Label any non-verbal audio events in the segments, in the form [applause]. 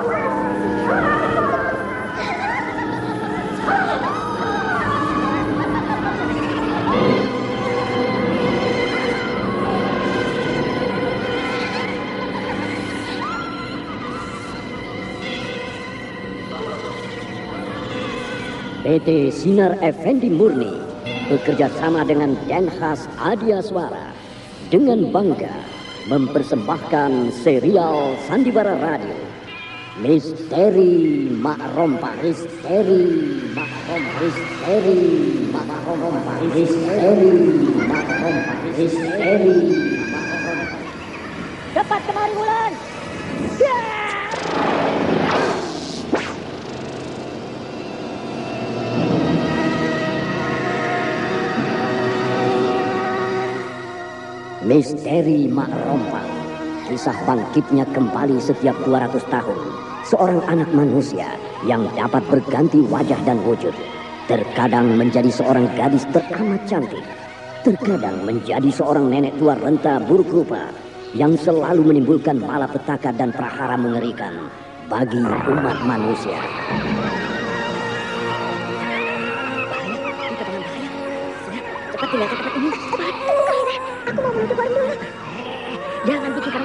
PT Sinar Effendi Murni bekerja sama dengan Denhas Adia Suara dengan bangga mempersembahkan serial Sandiwara Radio Misteri Mak Rompa Misteri Mak Rompa Misteri Mak Rompa Misteri Mak Rompa Misteri Cepat kemari Wulan. Misteri Mak Rompang. Kisah bangkitnya kembali setiap 200 tahun. Seorang anak manusia yang dapat berganti wajah dan wujud. Terkadang menjadi seorang gadis teramat cantik. Terkadang menjadi seorang nenek tua renta buruk rupa yang selalu menimbulkan malapetaka dan prahara mengerikan bagi umat manusia. Cepat tinggalkan tempat ini. Cepat. Aku mau warung dulu. Jangan pikirkan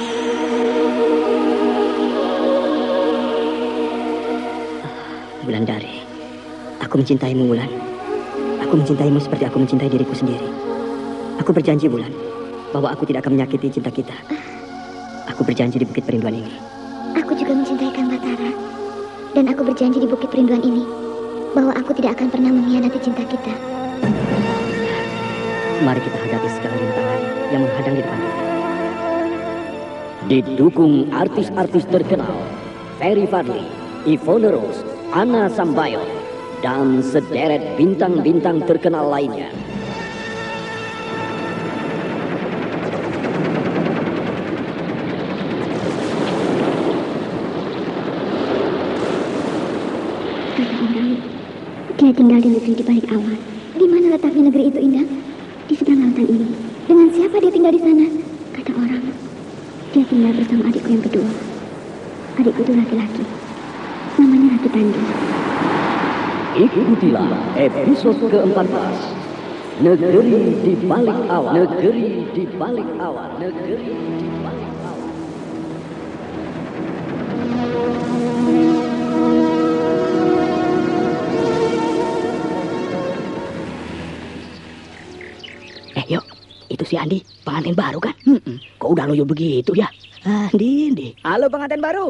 Wulandari, aku mencintaimu Wulan. Aku mencintaimu seperti aku mencintai diriku sendiri. Aku berjanji Wulan bahwa aku tidak akan menyakiti cinta kita. Aku berjanji di Bukit Perinduan ini. Aku juga mencintai Kang Batara. Dan aku berjanji di Bukit Perinduan ini bahwa aku tidak akan pernah mengkhianati cinta kita. Mari kita hadapi segala rintangan yang menghadang di depan kita. Didukung artis-artis terkenal Ferry Fadli, Ivone Rose, Anna Sambayon, dan sederet bintang-bintang terkenal lainnya. Dia tinggal di negeri di balik awan. Di mana letaknya negeri itu, Indah? Di seberang lautan ini. Dengan siapa dia tinggal di sana? Kata orang, dia tinggal bersama adikku yang kedua. Adikku itu laki-laki. Tandu. Ikutilah episode ke-14. Negeri di balik awan. Negeri di balik awan. Negeri di balik awan. Eh, yuk. Itu si Andi, pengantin baru kan? Kok udah loyo begitu ya? Andi, Andi. Halo pengantin baru,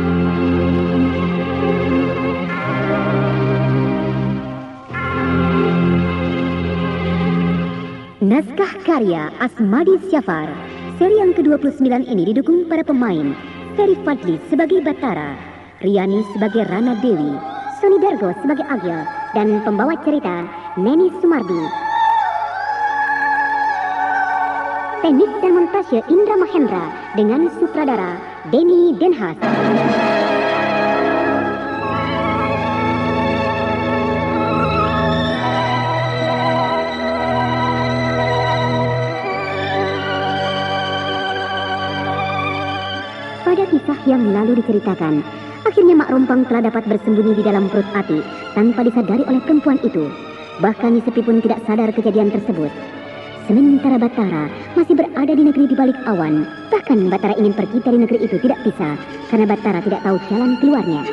Naskah karya Asmadi Syafar. Seri yang ke-29 ini didukung para pemain. Ferry Fadli sebagai Batara, Riani sebagai Rana Dewi, Sony Dargo sebagai Agil, dan pembawa cerita Neni Sumardi. Teknik dan montase Indra Mahendra dengan sutradara Denny Denhas. Pada kisah yang lalu diceritakan, akhirnya Mak Rompang telah dapat bersembunyi di dalam perut Ati tanpa disadari oleh perempuan itu. Bahkan Sepi pun tidak sadar kejadian tersebut. Sementara Batara masih berada di negeri di balik awan. Bahkan Batara ingin pergi dari negeri itu tidak bisa karena Batara tidak tahu jalan keluarnya.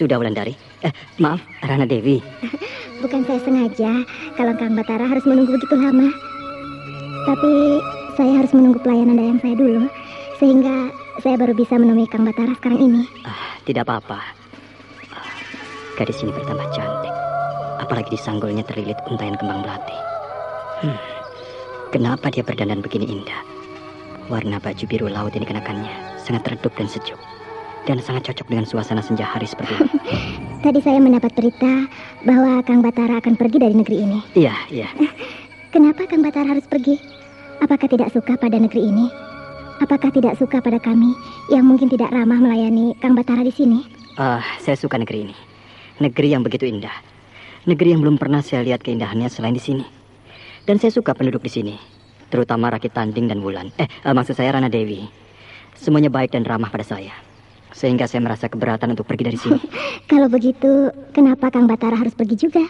Sudah Wulandari. Eh, maaf, Rana Dewi. [laughs] Bukan saya sengaja kalau Kang Batara harus menunggu begitu lama. Tapi saya harus menunggu pelayanan dayang saya dulu. Sehingga saya baru bisa menemui Kang Batara sekarang ini. Ah, tidak apa-apa. Ah, gadis ini bertambah cantik. Apalagi di sanggulnya terlilit untayan kembang melati. Hmm, kenapa dia berdandan begini indah? Warna baju biru laut yang dikenakannya sangat redup dan sejuk. Dan sangat cocok dengan suasana senja hari seperti ini. [laughs] Tadi saya mendapat berita bahwa Kang Batara akan pergi dari negeri ini. Iya, iya. [laughs] Kenapa Kang Batara harus pergi? Apakah tidak suka pada negeri ini? Apakah tidak suka pada kami yang mungkin tidak ramah melayani Kang Batara di sini? Ah, saya suka negeri ini. Negeri yang begitu indah. Negeri yang belum pernah saya lihat keindahannya selain di sini. Dan saya suka penduduk di sini, terutama Rakit Tanding dan Wulan. Eh, eh, maksud saya Rana Dewi. Semuanya baik dan ramah pada saya. Sehingga saya merasa keberatan untuk pergi dari sini. [laughs] Kalau begitu, kenapa Kang Batara harus pergi juga?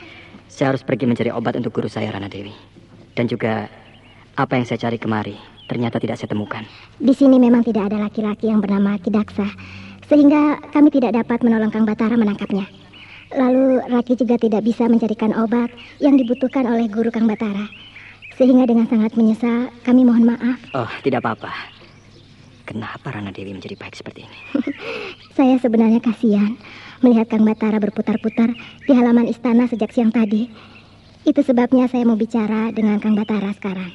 Saya harus pergi mencari obat untuk guru saya Rana Dewi. Dan juga apa yang saya cari kemari ternyata tidak saya temukan. Di sini memang tidak ada laki-laki yang bernama Kidaksa, sehingga kami tidak dapat menolong Kang Batara menangkapnya. Lalu Raki juga tidak bisa mencarikan obat yang dibutuhkan oleh guru Kang Batara. Sehingga dengan sangat menyesal, kami mohon maaf. Oh, tidak apa-apa. Kenapa Rana Dewi menjadi baik seperti ini? [laughs] Saya sebenarnya kasihan melihat Kang Batara berputar-putar di halaman istana sejak siang tadi. Itu sebabnya saya mau bicara dengan Kang Batara sekarang.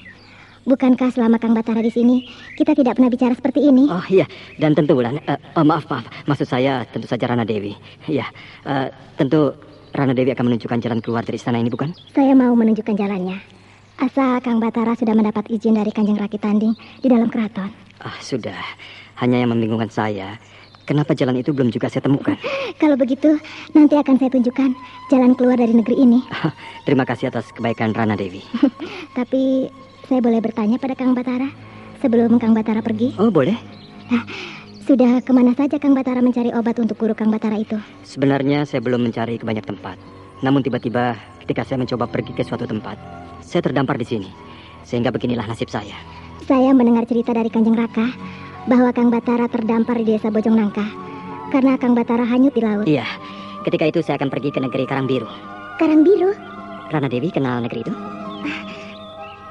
Bukankah selama Kang Batara di sini kita tidak pernah bicara seperti ini? Oh iya, dan tentu Wulan. Eh, oh, maaf maaf, maksud saya tentu saja Rana Dewi. Ya, eh, tentu Rana Dewi akan menunjukkan jalan keluar dari istana ini, bukan? Saya mau menunjukkan jalannya. Asal Kang Batara sudah mendapat izin dari Kanjeng Raki Tanding di dalam keraton. Ah, sudah. Hanya yang membingungkan saya, kenapa jalan itu belum juga saya temukan? [laughs] Kalau begitu, nanti akan saya tunjukkan jalan keluar dari negeri ini. [laughs] Terima kasih atas kebaikan Rana Dewi. [laughs] Tapi saya boleh bertanya pada Kang Batara sebelum Kang Batara pergi? Oh, boleh. Nah, sudah ke mana saja Kang Batara mencari obat untuk guru Kang Batara itu? Sebenarnya saya belum mencari ke banyak tempat. Namun tiba-tiba ketika saya mencoba pergi ke suatu tempat, saya terdampar di sini. Sehingga beginilah nasib saya. Saya mendengar cerita dari Kanjeng Raka bahwa Kang Batara terdampar di desa Bojong Nangka karena Kang Batara hanyut di laut. Iya, ketika itu saya akan pergi ke negeri Karangbiru. Karangbiru? Rana Dewi kenal negeri itu?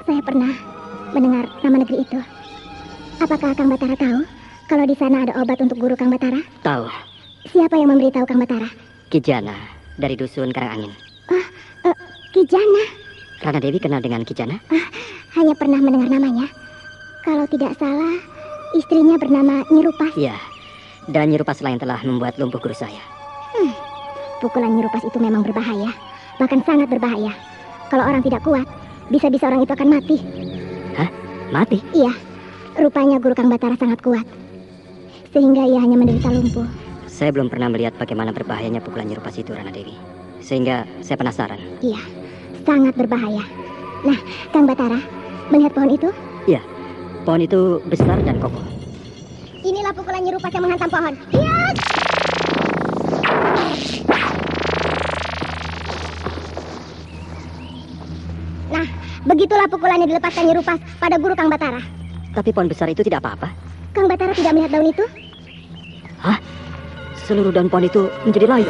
Saya pernah mendengar nama negeri itu. Apakah Kang Batara tahu kalau di sana ada obat untuk guru Kang Batara? Tahu, Siapa yang memberitahu Kang Batara? Kijana dari dusun Karangangin. Oh, eh, Kijana. Rana Dewi kenal dengan Kijana? Hanya pernah mendengar namanya. Kalau tidak salah, istrinya bernama Nyirupas. Iya, dan Nyirupas lain telah membuat lumpuh guru saya. Pukulan Nyirupas itu memang berbahaya, bahkan sangat berbahaya. Kalau orang tidak kuat, bisa-bisa orang itu akan mati. Mati? Iya, rupanya guru Kang Batara sangat kuat. Sehingga ia hanya menderita lumpuh. Saya belum pernah melihat bagaimana berbahayanya pukulan Nyirupas itu, Rana Dewi. Sehingga saya penasaran. Iya, sangat berbahaya. Nah, Kang Batara, melihat pohon itu? Pohon itu besar dan kokoh. Inilah pukulan Nyirupas yang menghantam pohon. Iya! Nah, begitulah pukulan yang dilepaskan Nyirupas pada guru Kang Batara. Tapi pohon besar itu tidak apa-apa. Kang Batara tidak melihat daun itu? Seluruh daun pohon itu menjadi layu.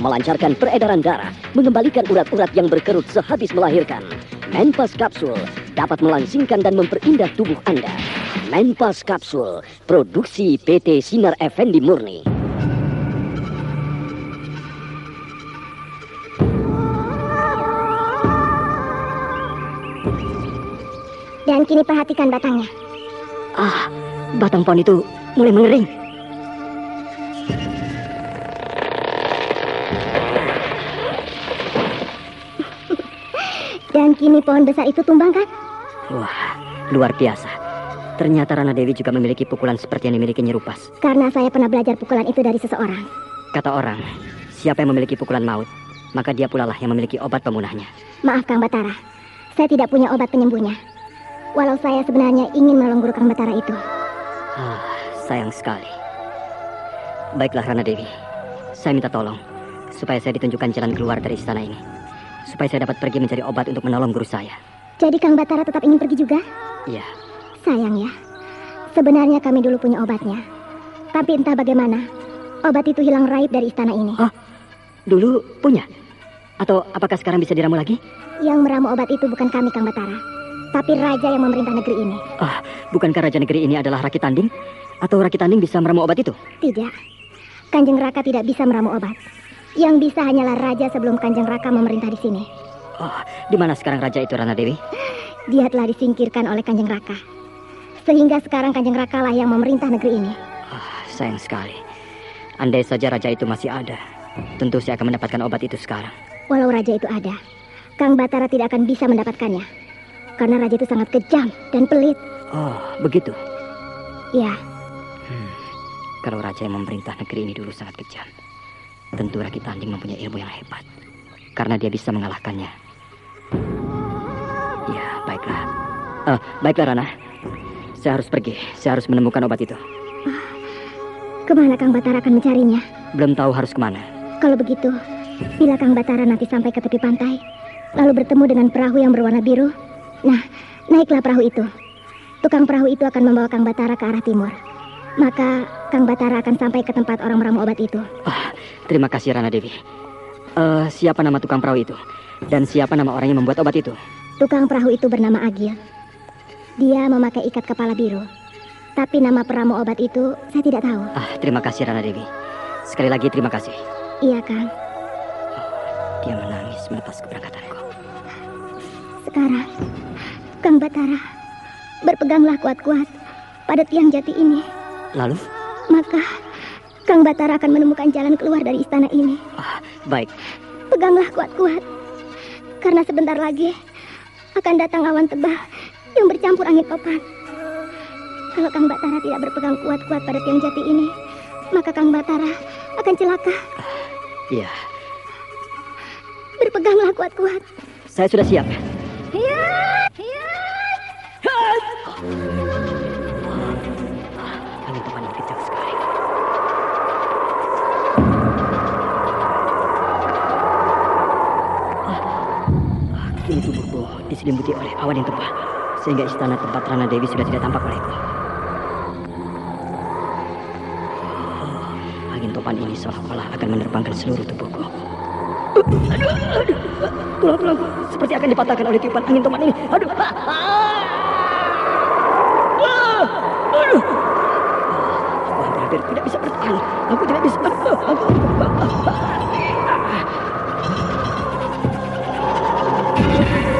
melancarkan peredaran darah, mengembalikan urat-urat yang berkerut sehabis melahirkan. Menpas Kapsul dapat melangsingkan dan memperindah tubuh Anda. Menpas Kapsul, produksi PT Sinar Effendi Murni. Dan kini perhatikan batangnya. Ah, batang pohon itu mulai mengering. Dan kini pohon besar itu tumbang kan? Wah, luar biasa. Ternyata Rana Dewi juga memiliki pukulan seperti yang dimiliki Nyerupas. Karena saya pernah belajar pukulan itu dari seseorang. Kata orang, siapa yang memiliki pukulan maut, maka dia pula lah yang memiliki obat pemunahnya. Maaf Kang Batara, saya tidak punya obat penyembuhnya. Walau saya sebenarnya ingin menolong guru Kang Batara itu. Ah, sayang sekali. Baiklah Rana Dewi, saya minta tolong supaya saya ditunjukkan jalan keluar dari istana ini. Supaya saya dapat pergi mencari obat untuk menolong guru saya. Jadi Kang Batara tetap ingin pergi juga? Iya, Sayang ya. Sebenarnya kami dulu punya obatnya. Tapi entah bagaimana, obat itu hilang raib dari istana ini. dulu punya. Atau apakah sekarang bisa diramu lagi? Yang meramu obat itu bukan kami Kang Batara, tapi raja yang memerintah negeri ini. Ah, bukankah raja negeri ini adalah Raki Tanding? Atau Raki Tanding bisa meramu obat itu? Tidak. Kanjeng Raka tidak bisa meramu obat. Yang bisa hanyalah raja sebelum Kanjeng Raka memerintah di sini. Oh, di mana sekarang raja itu Rana Dewi? Dia telah disingkirkan oleh Kanjeng Raka. Sehingga sekarang Kanjeng Raka lah yang memerintah negeri ini. Ah, sayang sekali. Andai saja raja itu masih ada, tentu saya akan mendapatkan obat itu sekarang. Walau raja itu ada, Kang Batara tidak akan bisa mendapatkannya. Karena raja itu sangat kejam dan pelit. Oh, begitu. Ya, Kalau raja yang memerintah negeri ini dulu sangat kejam, tentu Raki Tanding mempunyai ilmu yang hebat. Karena dia bisa mengalahkannya. Ya, baiklah. Eh, baiklah Rana. Saya harus pergi. Saya harus menemukan obat itu. ke mana Kang Batara akan mencarinya? Belum tahu harus ke mana. Kalau begitu, bila Kang Batara nanti sampai ke tepi pantai, lalu bertemu dengan perahu yang berwarna biru, nah, naiklah perahu itu. Tukang perahu itu akan membawa Kang Batara ke arah timur. Maka Kang Batara akan sampai ke tempat orang meramu obat itu. Ah, terima kasih Rana Dewi. Eh, siapa nama tukang perahu itu? Dan siapa nama orang yang membuat obat itu? Tukang perahu itu bernama Agil. Dia memakai ikat kepala biru. Tapi nama peramu obat itu saya tidak tahu. Ah, terima kasih Rana Dewi. Sekali lagi terima kasih. Iya, Kang. Dia menangis melepas keberangkatanku. Sekarang, Kang Batara, berpeganglah kuat-kuat pada tiang jati ini. Lalu? Maka, Kang Batara akan menemukan jalan keluar dari istana ini. Ah, baik. Peganglah kuat-kuat. Karena sebentar lagi akan datang awan tebal yang bercampur angin topan. Kalau Kang Batara tidak berpegang kuat-kuat pada tiang jati ini, maka Kang Batara akan celaka. Iya, Berpeganglah kuat-kuat. saya sudah siap. Iya, Angin diselimuti oleh awan yang tebal, sehingga istana tempat Rana Dewi sudah tidak tampak olehku. Angin topan ini seolah-olah akan menerbangkan seluruh tubuhku. Aduh, aduh, tulang-tulangku seperti akan dipatahkan oleh tiupan angin topan ini. Aduh, ah, ah. Ah, aduh. Aku hampir-hampir tidak bisa bertahan. Aku tidak bisa. Aku... Tolong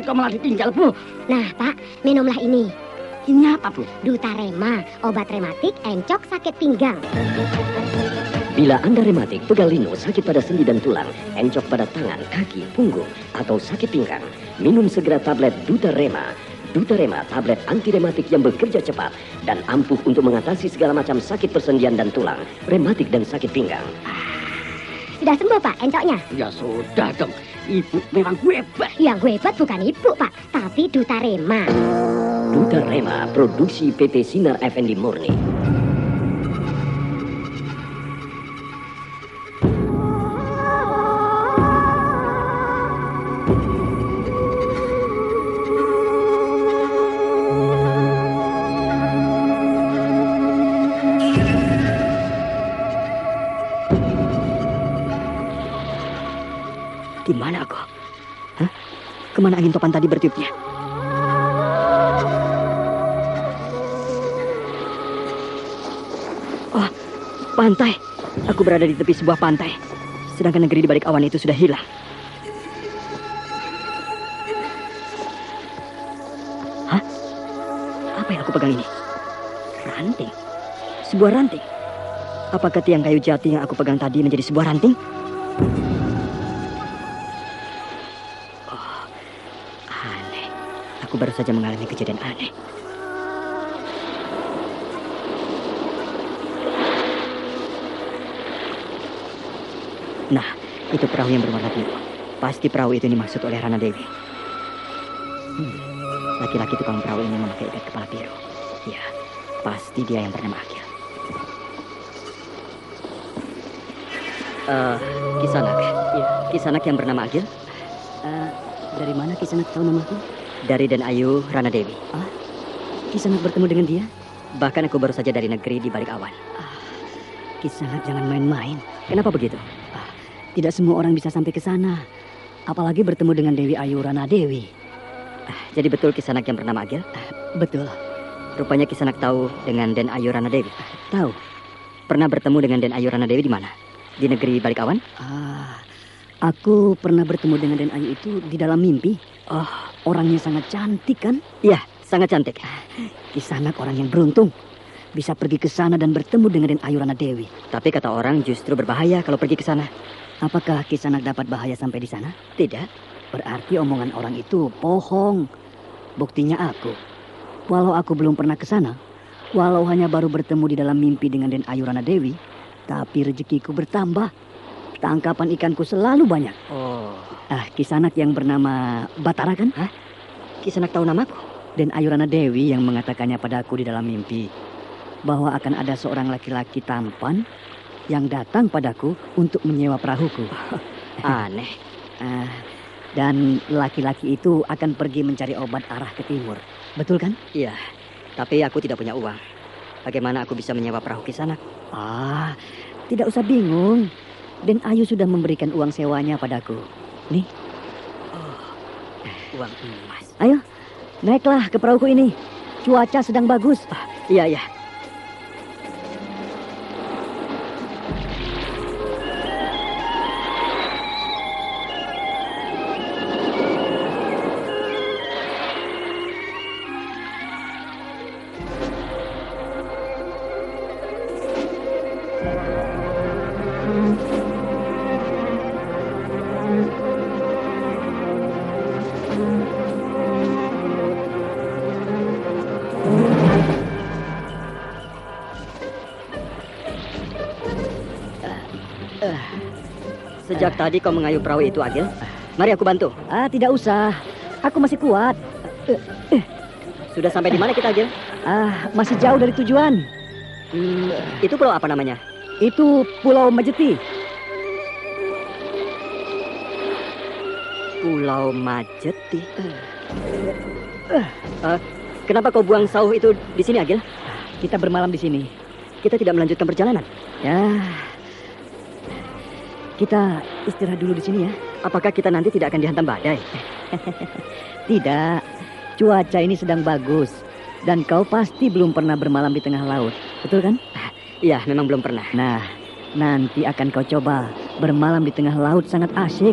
sakit kok malah ditinggal, Bu. Nah Pak, minumlah ini. Ini apa, Bu? Dutarema, obat rematik encok sakit pinggang. Bila Anda rematik, pegal lino, sakit pada sendi dan tulang, encok pada tangan, kaki, punggung, atau sakit pinggang, minum segera tablet Duta Rema. Duta Rema, tablet anti rematik yang bekerja cepat dan ampuh untuk mengatasi segala macam sakit persendian dan tulang, rematik dan sakit pinggang. Sudah sembuh, Pak, encoknya? Ya sudah dong. Ibu memang hebat. Yang hebat bukan ibu, Pak, tapi Duta Rema. Duta Rema, produksi PT Sinar Effendi Murni. Di mana aku? Hah? Ke mana angin topan tadi bertiupnya? Oh, pantai. Aku berada di tepi sebuah pantai. Sedangkan negeri di balik awan itu sudah hilang. Hah? Apa yang aku pegang ini? Ranting. Sebuah ranting. Apakah tiang kayu jati yang aku pegang tadi menjadi sebuah ranting? Saja mengalami kejadian aneh. Nah, itu perahu yang berwarna biru. Pasti perahu itu dimaksud oleh Rana Dewi. Hmm, laki-laki tukang perahu ini memakai ikat kepala biru. Ya, pasti dia yang bernama Akil. Eh, Kisanak. Ya, Kisanak yang bernama Agil. Eh, dari mana Kisanak tahu namaku? Dari Dan Ayu Rana Dewi. Ah, Kisanak bertemu dengan dia? Bahkan aku baru saja dari negeri di balik awan. Ah, Kisanak jangan main-main. Kenapa begitu? Ah, tidak semua orang bisa sampai ke sana. Apalagi bertemu dengan Dewi Ayu Rana Dewi. Ah, jadi betul Kisanak yang bernama Agil? Ah, betul. Rupanya Kisanak tahu dengan Den Ayu Rana Dewi. Ah, tahu. Pernah bertemu dengan Den Ayu Rana Dewi di mana? Di negeri balik awan? Ah, aku pernah bertemu dengan Den Ayu itu di dalam mimpi. Oh, orangnya sangat cantik kan? Iya, sangat cantik. Kisanak orang yang beruntung. Bisa pergi ke sana dan bertemu dengan Den Ayu Rana Dewi. Tapi kata orang justru berbahaya kalau pergi ke sana. Apakah Kisanak dapat bahaya sampai di sana? Tidak. Berarti omongan orang itu bohong. Buktinya aku. Walau aku belum pernah ke sana, walau hanya baru bertemu di dalam mimpi dengan Den Ayu Rana Dewi, tapi rezekiku bertambah. Tangkapan ikanku selalu banyak. Oh. Ah, Kisanak yang bernama Batara kan? Hah? Kisanak tahu namaku? Dan Ayurana Dewi yang mengatakannya padaku di dalam mimpi bahwa akan ada seorang laki-laki tampan yang datang padaku untuk menyewa perahuku. [laughs] Aneh. Ah, dan laki-laki itu akan pergi mencari obat arah ke timur. Betul kan? Iya. Tapi aku tidak punya uang. Bagaimana aku bisa menyewa perahu Kisanak? Ah, tidak usah bingung. Dan Ayu sudah memberikan uang sewanya padaku. Nih. Oh, uang emas. Ayo, naiklah ke perahuku ini. Cuaca sedang bagus. Ah, iya, iya. Sejak tadi kau mengayuh perahu itu, Agil. Mari aku bantu. Ah, tidak usah. Aku masih kuat. Sudah sampai di mana kita, Agil? Ah, masih jauh dari tujuan. Hmm, itu pulau apa namanya? Itu Pulau Majeti. Pulau Majeti. Uh, kenapa kau buang sauh itu di sini, Agil? Kita bermalam di sini. Kita tidak melanjutkan perjalanan. Ya, kita istirahat dulu di sini ya. Apakah kita nanti tidak akan dihantam badai? [laughs] tidak. Cuaca ini sedang bagus. Dan kau pasti belum pernah bermalam di tengah laut. Betul kan? [laughs] Iya, memang belum pernah. Nah, nanti akan kau coba bermalam di tengah laut sangat asyik.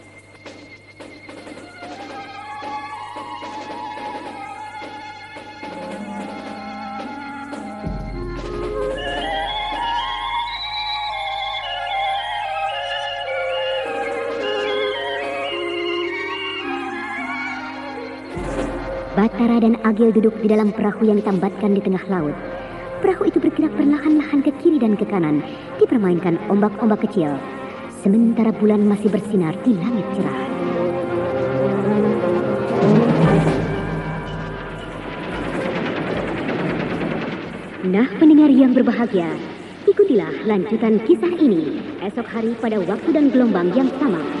Batara dan Agil duduk di dalam perahu yang ditambatkan di tengah laut. Perahu itu bergerak perlahan-lahan ke kiri dan ke kanan, dipermainkan ombak-ombak kecil. Sementara bulan masih bersinar di langit cerah. Nah, pendengar yang berbahagia, ikutilah lanjutan kisah ini esok hari pada waktu dan gelombang yang sama.